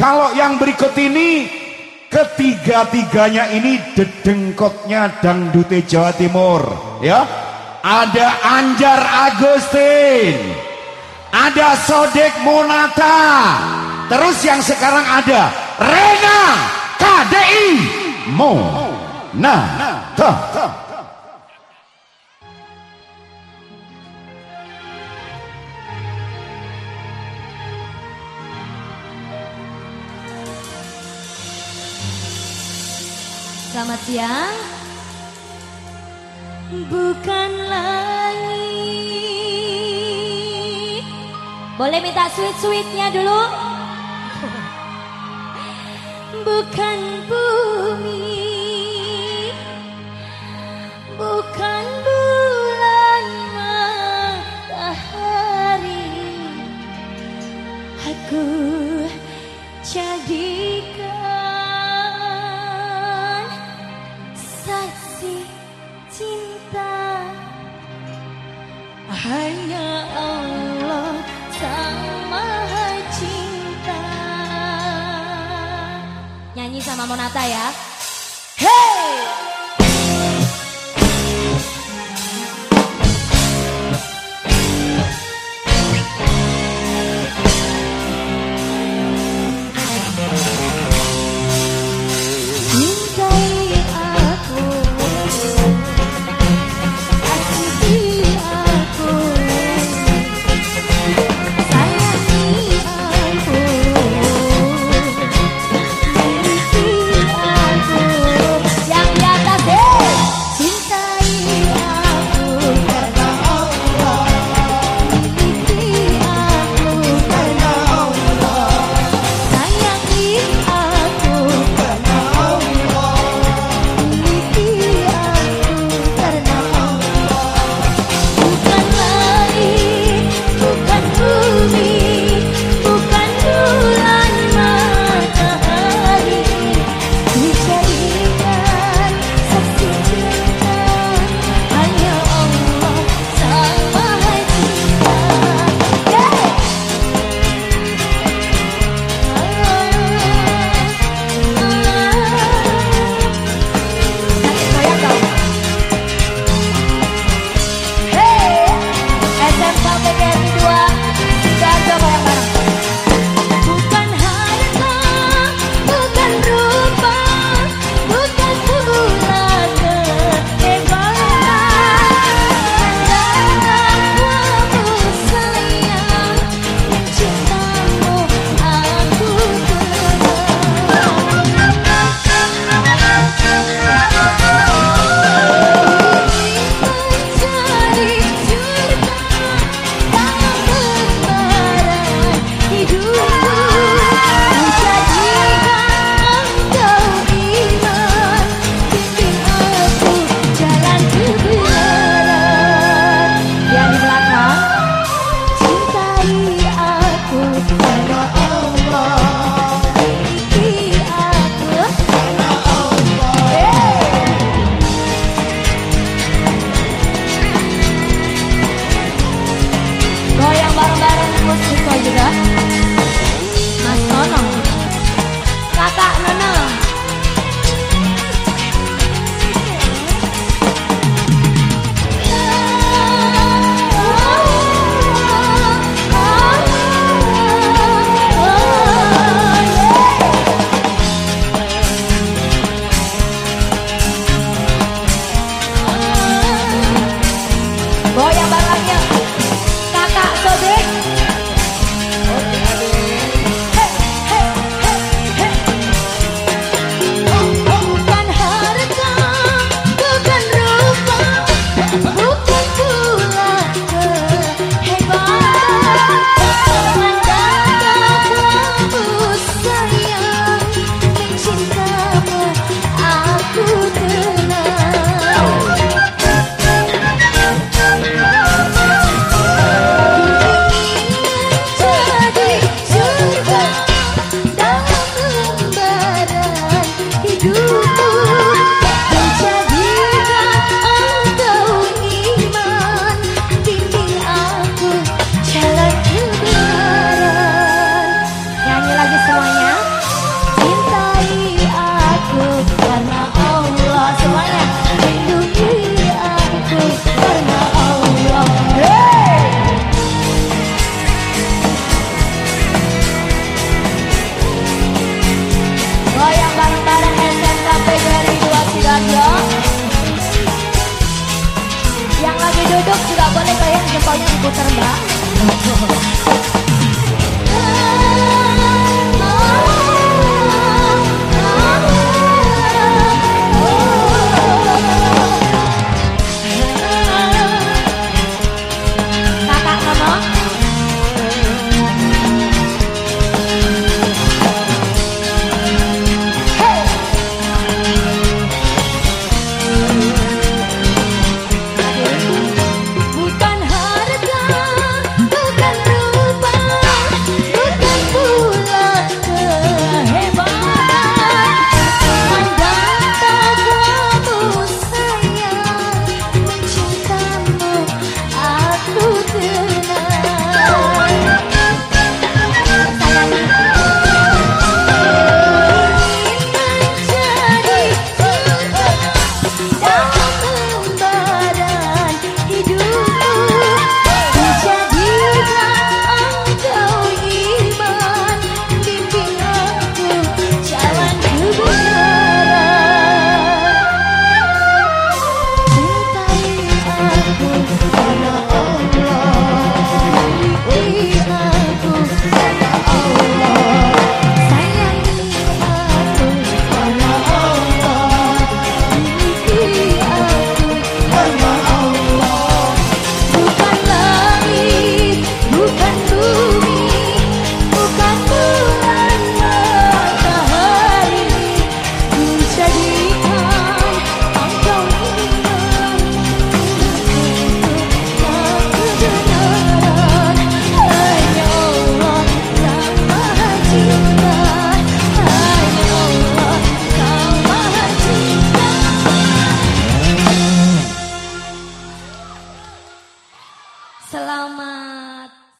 Kalau yang berikut ini ketiga-tiganya ini dedengkotnya dangdute Jawa Timur, ya. Ada Anjar Agustin, ada Sodek Monata, terus yang sekarang ada Rena KDI Monata. Selamat siang. Bukan langit. Boleh minta sweet-sweetnya dulu? Bukan bumi. Bukan bulan matahari. Aku jadikan nyanyi sama Monata ya duduk juga boleh goyang jempolnya diputar mbak.